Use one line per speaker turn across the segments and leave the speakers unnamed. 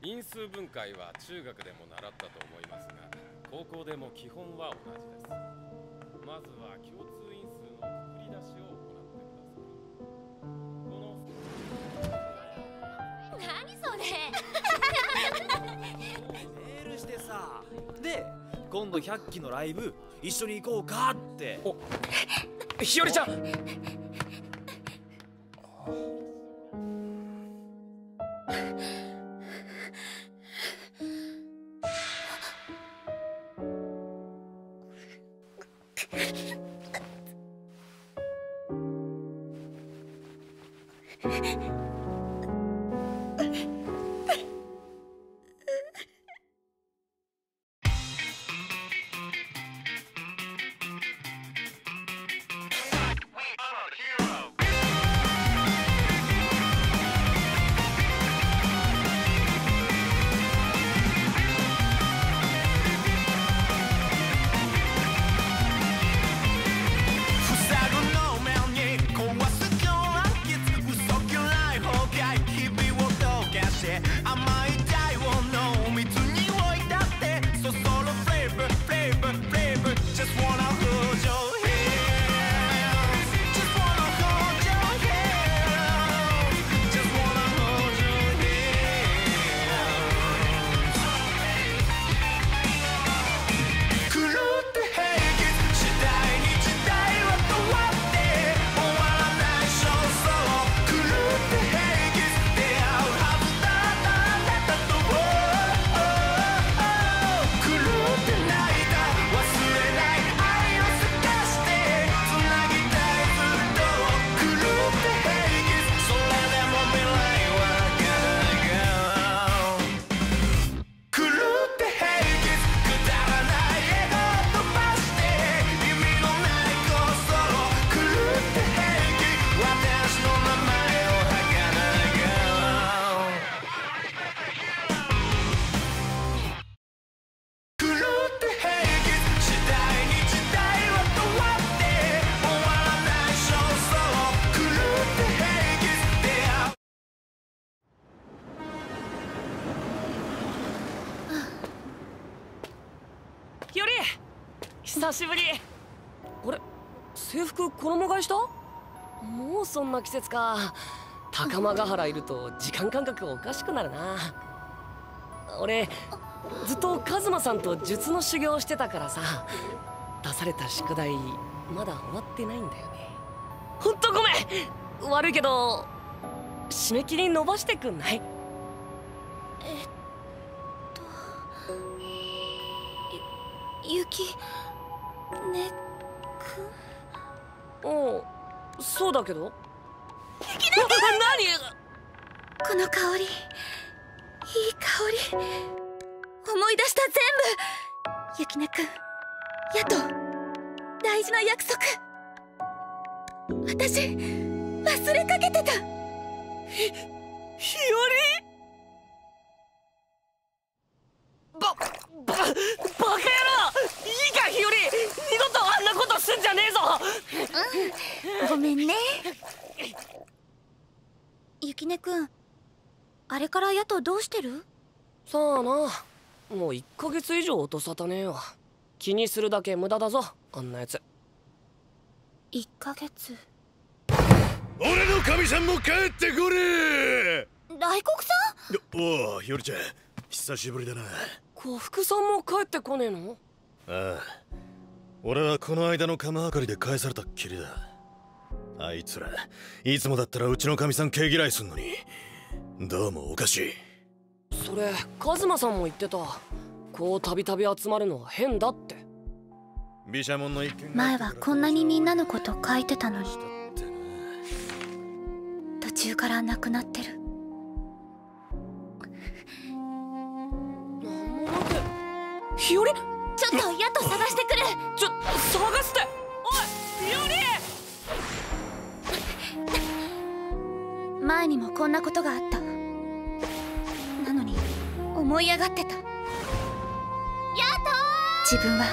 因数分解は中学でも習ったと思いますが高校でも基本は同じです。まずは共通因数の繰り出しを行ってください。この
何それ。
メールしてさ。で今度100期のライブ一緒に行こうかって。
お日和ちゃん
し
ぶり。あれ？制服衣替えした？もうそんな季節か。高間ヶ原いると時間感覚おかしくなるな。俺ずっとカズマさんと術の修行してたからさ。出された宿題まだ終わってないんだよね。ほんとごめん。悪いけど締め切り伸ばしてくんない？
えっとゆゆき？ねくん
おうそうだけど？
いきなり
何？
この香り。いい香り。思い出した全部。ゆきねくんやと大事な約束。私忘れかけてた。
日和？ば、ば、バカ野郎いいか日和！二度とあんなことすんじゃねえぞ！
ごめんね。ゆきねくんあれからやとどうしてる？
さあな。もう1ヶ月以上音沙汰ねえよ気にするだけ無駄だぞあんなやつ。
1ヶ月？
俺の神さんも帰ってくれ！
大黒さん？
おおひよりちゃん。久しぶりだな。
さんも帰ってこねえの？
ああ俺はこの間の釜あかりで返されたっきりだ。あいつらいつもだったらうちの神さん毛嫌いすんのに。どうもおかしい。
それカズマさんも言ってた。こうたびたび集まるのは変だって。
毘沙門の一件
前はこんなにみんなのこと書いてたのに。途中からなくなってる。
なんもなく。日和？
ちょっとやっと探してくる。
ちょ探すって。おい日和
前にもこんなことがあった。なのに思い上がってた。やっと自分は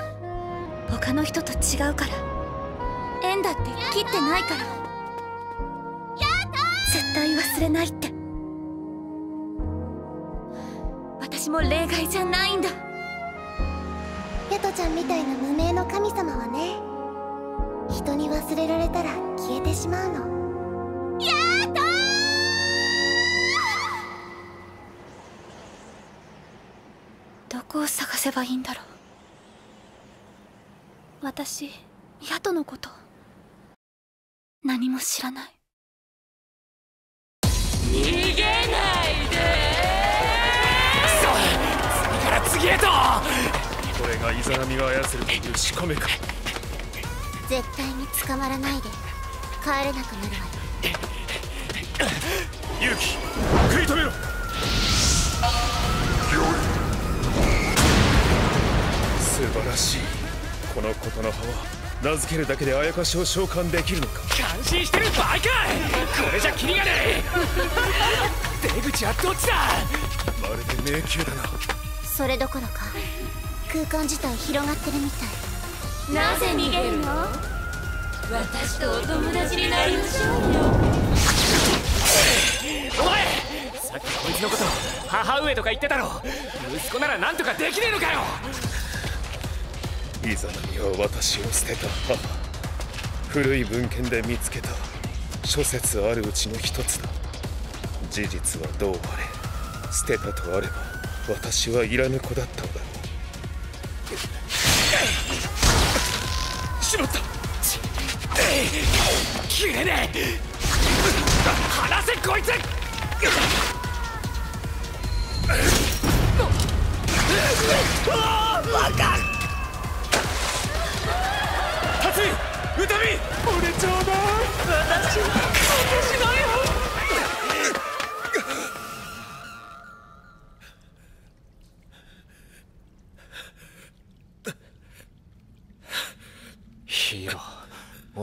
他の人と違うから。縁だって切ってないから。やっと絶対忘れないって。私も例外じゃないんだ
ヤトちゃんみたいな無名の神様はね。人に忘れられたら消えてしまうの。
どこを探せばいいんだろう。私ヤトのこと何も知らない。
逃げないで次から次へと！
これがイザナミが操るという仕込めか。
絶対に捕まらないで。帰れなくなるわよ。
勇気食い止めろ。素晴らしい。このことの葉は名付けるだけであやかしを召喚できるのか。
感心してる場合かこれじゃキリがねえ。出口はどっちだ。
まるで迷宮だな。
それどころか空間自体広がってるみたい。
なぜ逃げるの？私とお友達になりましょうよ
お前さっきこいつのこと母上とか言ってたろ。息子ならなんとかできねえのかよ。
イザナミは私を捨てた母。古い文献で見つけた諸説あるうちの一つだ。事実はどうあれ捨てたとあれば私はいらぬ子だったのだ
切れねえ。離せこいつ。
達宇多美俺ちょ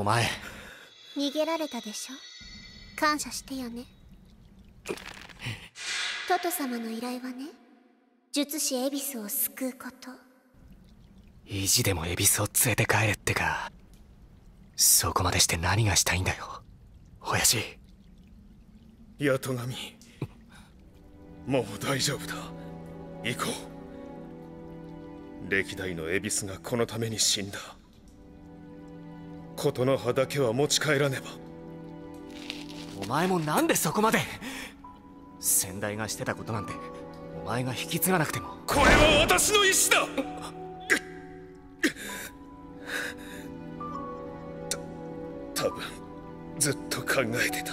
お前。
逃げられたでしょ？感謝してよね。トト様の依頼はね術師エビスを救うこと。
意地でも恵比寿を連れて帰れってか。そこまでして何がしたいんだよ。親父。
ヤトガミもう大丈夫だ。行こう。歴代の恵比寿がこのために死んだ琴の葉だけは持ち帰らねば。
お前もなんでそこまで？先代がしてたことなんてお前が引き継がなくても。
これは私の意志だ！た多分ずっと考えてた。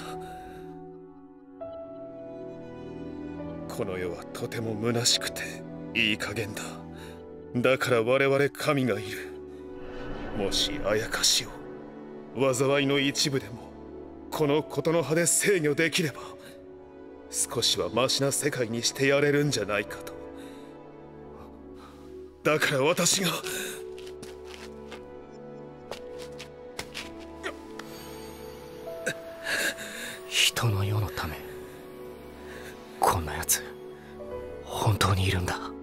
この世はとても虚しくていい加減だ。だから我々神がいる。もしあやかしを災いの一部でもこのことの葉で制御できれば少しはマシな世界にしてやれるんじゃないかと。だから私が
人の世のためこんなやつ本当にいるんだ。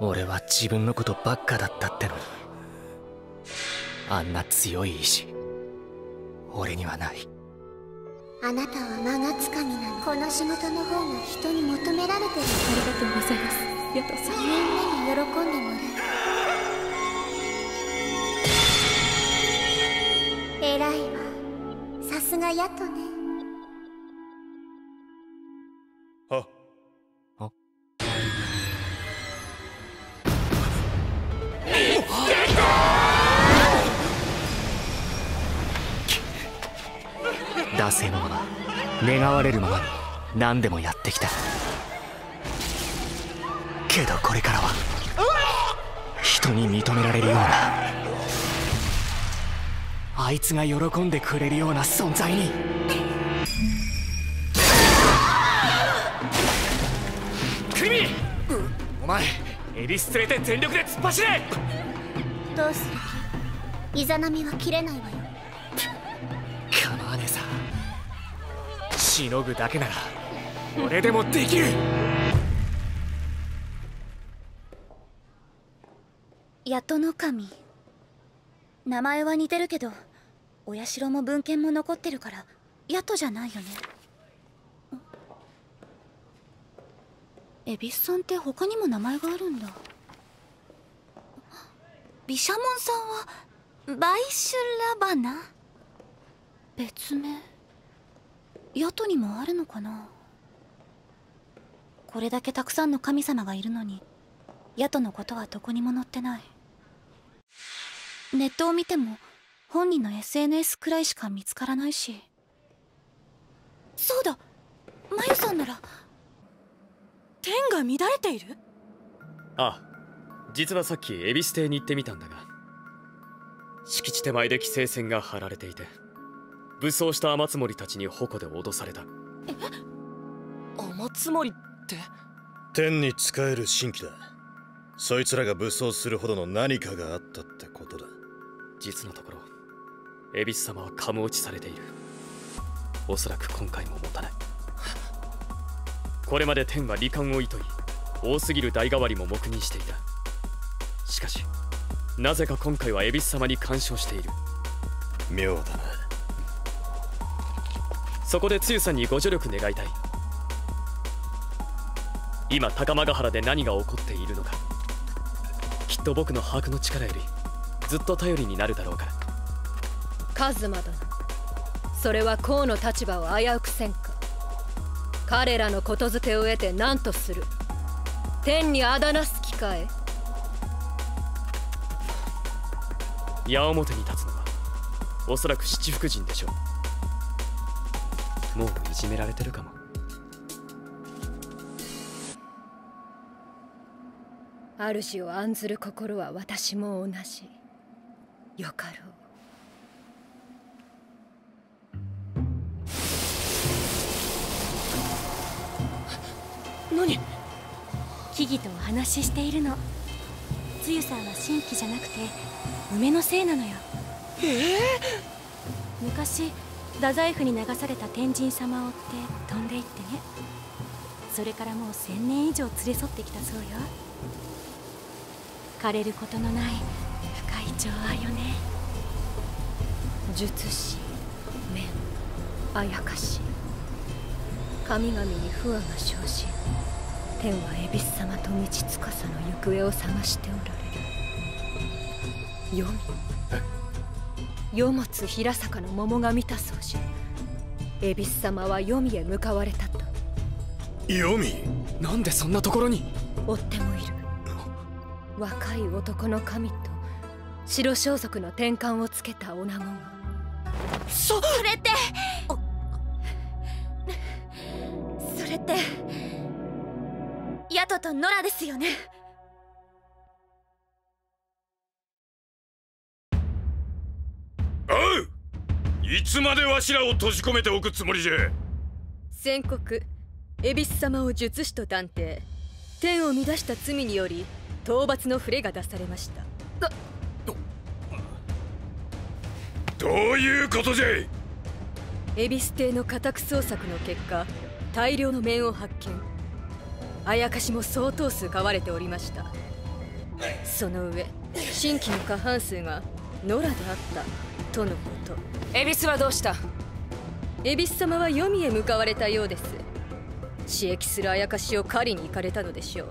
俺は自分のことばっかだったってのに。あんな強い意志俺にはない。
あなたは魔がつかみなのこの仕事の方が人に求められてる。
ありがとうございます。ヤトさん
みんなに喜んでもらう。偉いわ。さすがヤトね
惰性のまま願われるままに何でもやってきた。けどこれからは人に認められるようなあいつが喜んでくれるような存在に。
クリミお前エビス連れて全力で突っ走れ！
どうする？気イザナミは切れないわ
しのぐだけなら俺でもできる。
ヤトの神。名前は似てるけどお社も文献も残ってるからヤトじゃないよね。恵比寿さんって他にも名前があるんだ。毘沙門さんはバイシュラバナ？別名。ヤトにもあるのかな？これだけたくさんの神様がいるのにヤトのことはどこにも載ってない。ネットを見ても本人の SNS くらいしか見つからないし。そうだマユさんなら。
天が乱れている？
ああ実はさっき恵比寿邸に行ってみたんだが。敷地手前で規制線が張られていて。武装した雨積もりたちに矛で脅された。
雨積もりって？
天に仕える神器だ。そいつらが武装するほどの何かがあったってことだ。
実のところ恵比寿様はカム落ちされている。おそらく今回も持たない。これまで天は罹患をいとい多すぎる代替わりも黙認していた。しかしなぜか今回は恵比寿様に干渉している。
妙だな
そこでつゆさんにご助力願いたい。今高間ヶ原で何が起こっているのか。きっと僕の把握の力よりずっと頼りになるだろうから。
カズマ殿それは王の立場を危うくせんか。彼らのことづけを得て何とする。天にあだなす機会。
矢面に立つのはおそらく七福神でしょうじめられてるかも。
主を案ずる心は私も同じ。よかろう。
何？
木々とお話ししているの。つゆさんは神器じゃなくて梅のせいなのよ。
ええ
昔太宰府に流された天神様を追って飛んでいってね。それからもう千年以上連れ添ってきたそうよ枯れることのない深い情愛よね。
術師面あやかし。神々に不和が生じ天は恵比寿様と道司の行方を探しておられる。黄泉世物平坂の桃が見たそうじゃ恵比寿様は黄泉へ向かわれたと。
黄泉？
なんでそんなところに？
追ってもいる。若い男の神と白装束の天冠をつけた女子が。
そ
それってそれってヤトとノラですよね？
つまでわしらを閉じ込めておくつもりじゃ。
宣告恵比寿様を術師と断定。天を乱した罪により討伐の触れが出されました。
どういうことじゃ。
恵比寿邸の家宅捜索の結果大量の面を発見。あやかしも相当数飼われておりました。その上新規の過半数が野良であったとのこと。
恵比寿はどうした？
恵比寿様は黄泉へ向かわれたようです。刺激するあやかしを狩りに行かれたのでしょう。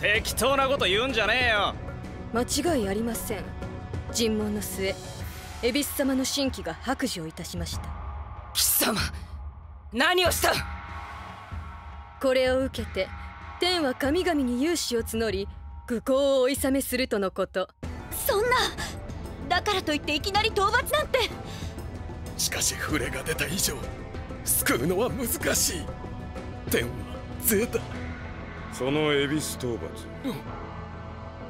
適当なこと言うんじゃねえよ。
間違いありません。尋問の末恵比寿様の新規が白状いたしました。
貴様何をした？
これを受けて天は神々に勇士を募り愚行をお諌めするとのこと。
そんなだからといっていきなり討伐なんて。
しかし触れが出た以上救うのは難しい。天は税だ
その恵比寿討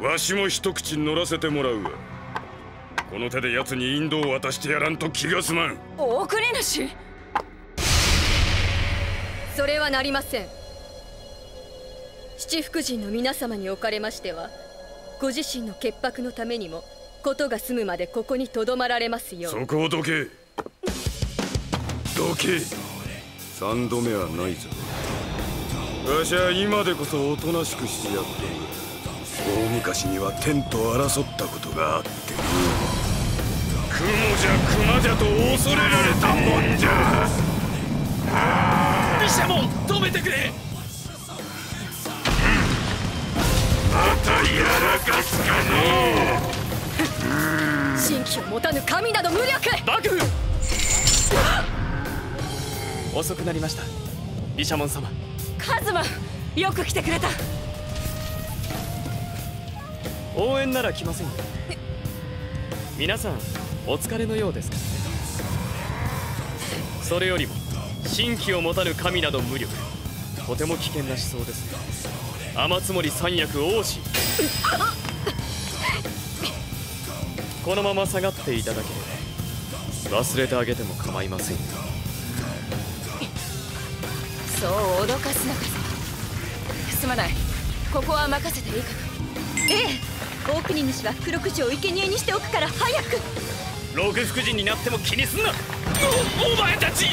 伐、わしも一口乗らせてもらうわこの手で奴にインドを渡してやらんと気が済まん。
大国主。
それはなりません。七福神の皆様におかれましてはご自身の潔白のためにもことが済むまでここにとどまられますよう
そこをどけ。どけ。三度目はないぞ。わしは今でこそおとなしくしてやった大昔には天と争ったことがあって。雲じゃ熊じゃと恐れられたもんじゃ。
毘沙門止めてくれ。
またやらかすかの
神器を持たぬ神など無力
幕府遅くなりました毘沙門様
カズマよく来てくれた
応援なら来ませんよ皆さんお疲れのようですかそれよりも神器を持たぬ神など無力とても危険な思想です天津森三役王子このまま下がっていただければ忘れてあげても構いませんよ。
そう脅かすなカズマすまない。ここは任せていいか
ええ。大国主は福禄寿を生贄にしておくから早く。
六福神になっても気にすんな。
おお前たち。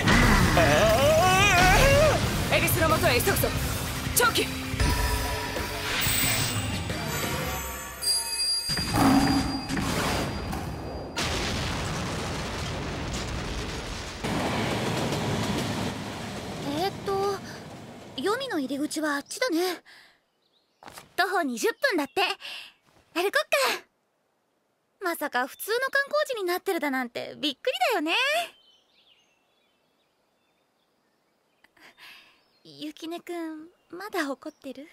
エビスの元へ急ぐぞ。長期
はあっちだね。徒歩20分だって。歩こっか。まさか普通の観光地になってるだなんてびっくりだよね。ゆきねくんまだ怒ってる？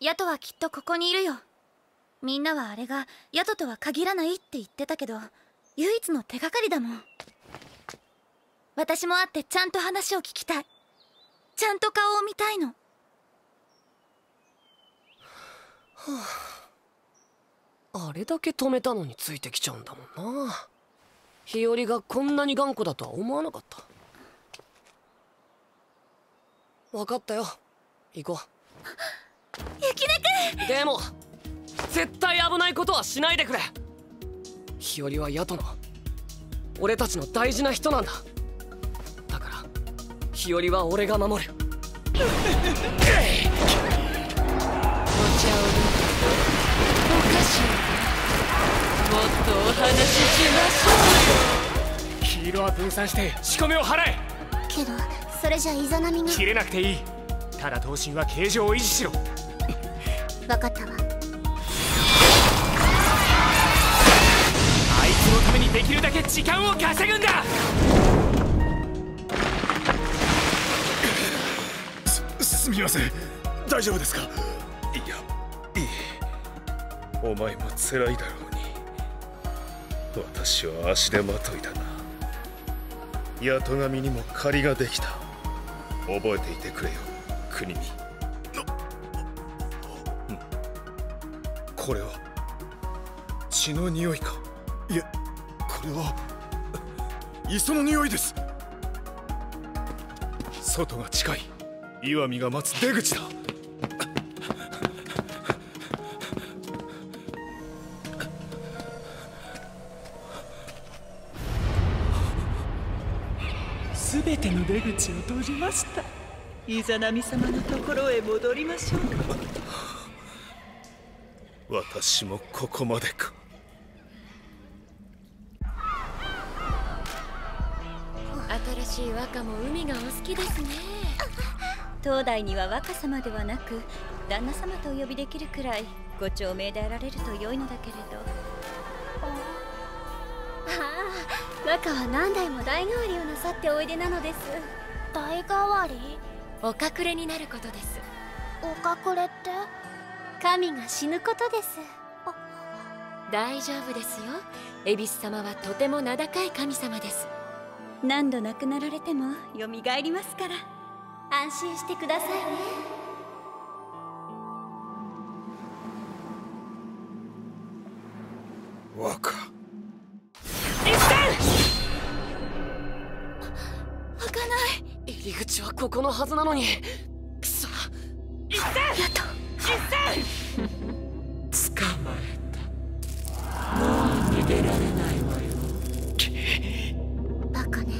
ヤトはきっとここにいるよ。みんなはあれがヤトとは限らないって言ってたけど唯一の手がかりだもん。私も会ってちゃんと話を聞きたい。ちゃんと顔を見たいの。
あ。れだけ止めたのについてきちゃうんだもんな。日和がこんなに頑固だとは思わなかった。分かったよ。行こ
う。ゆきね
くんでも絶対危ないことはしないでくれ。日和はヤトの俺たちの大事な人なんだ日和は俺が守る。お茶をお菓子もっとお話ししましょう
ヒーローは分散して仕込みを払え。
けどそれじゃイザナミが。
切れなくていい。ただ闘神は形状を維持しろ。
分かったわ。
あいつのためにできるだけ時間を稼ぐんだ
すすみません。大丈夫ですか？いやいい。お前も辛いだろうに。私は足手まといだな八戸神にも借りができた。覚えていてくれよ国見。これは血の匂いか？いやこれは 磯の匂いです。外が近い岩見が待つ出口だ。
すべての出口を閉じました。イザナミ様のところへ戻りましょう
私もここまでか。
新しい和歌も海がお好きですね東大には若様ではなく旦那様とお呼びできるくらいご長命であられると良いのだけれど。
ああ若は何代も代替わりをなさっておいでなのです。代替わり？
お隠れになることです。
お隠れって？神が死ぬことです。
大丈夫ですよ。恵比寿様はとても名高い神様です。何度亡くなられても蘇りますから
安心してくださいね。
若。
開かない。
入り口はここのはずなのに。くそ。
一斉やっと。
一斉。捕まえた。もう逃げられないわよ
バカね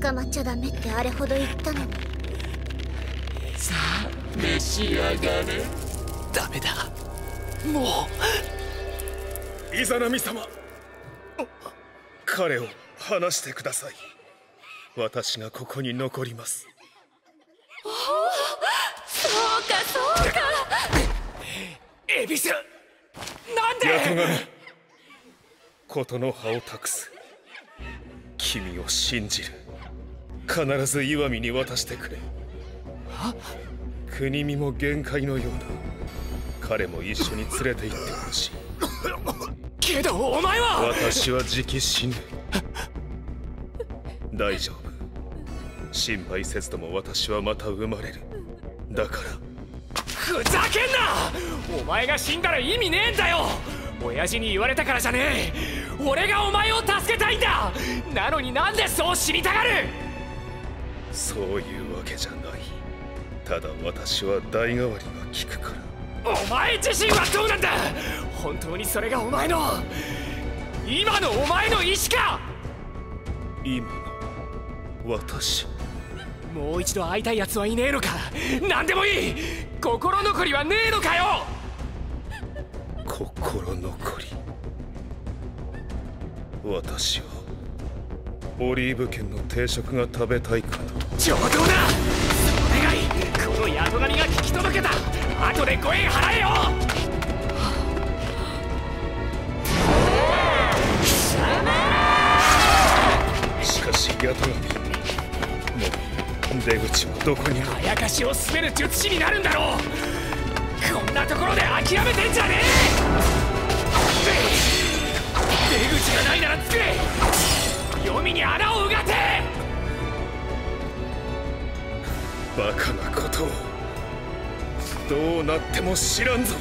捕まっちゃダメってあれほど言ったのに
召し上がれ。
ダメだ。もう。
イザナミ様。彼を離してください。私がここに残ります。
そうかそうか。
エビスなんで？
八神ことの葉を託す。君を信じる。必ず岩見に渡してくれ国見も限界のようだ。彼も一緒に連れて行ってほしい。
けどお前は！
私はじき死ぬ。大丈夫。心配せずとも私はまた生まれる。だから。
ふざけんな！お前が死んだら意味ねえんだよ！親父に言われたからじゃねえ！俺がお前を助けたいんだ！なのになんでそう死にたがる！
そういうわけじゃただ私は代替わりが効くから。
お前自身はどうなんだ？本当にそれがお前の？今のお前の意志か？
今の私。
もう一度会いたい奴はいねえのか？何でもいい！心残りはねえのかよ？
心残り。私はオリーブ県の定食が食べたいかな
上等だいこの宿神が聞き届けた。後で5円払えよ。
しかし宿神もう出口はどこにも
あやかしを滑る術師になるんだろう。こんなところで諦めてんじゃねえ。出口がないなら作れ。黄泉に穴をうがて。
バカなことをどうなっても知らんぞ。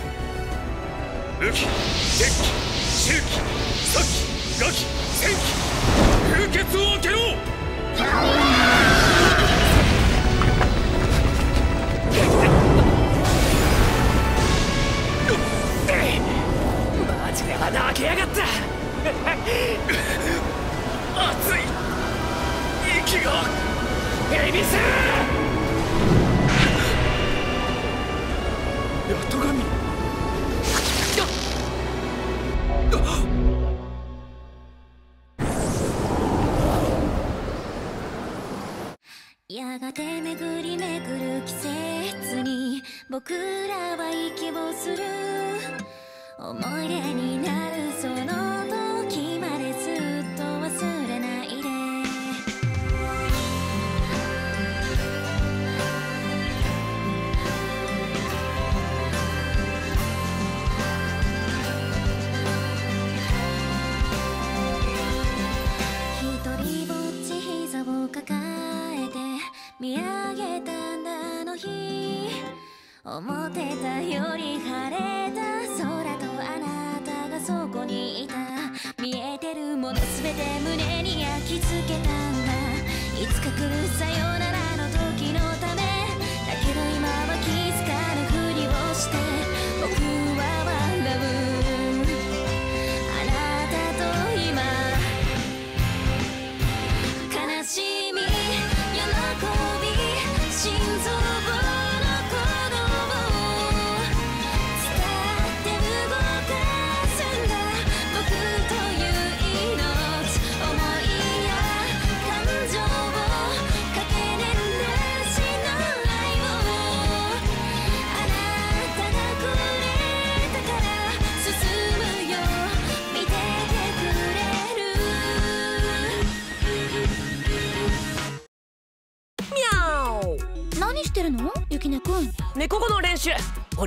武器鉄器周期殺気ガキ戦機風穴を開けろ。
マジで穴開けやがった。熱い。息が。エビス
やがて巡り巡る季節に僕らは息をする。思い出になるその時。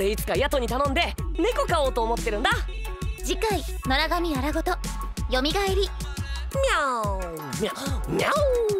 俺いつかヤトに頼んで猫飼おうと思ってるんだ。
次回「野良神あらごと」よみがえり。
ミャオミャオミャオ
悲しみ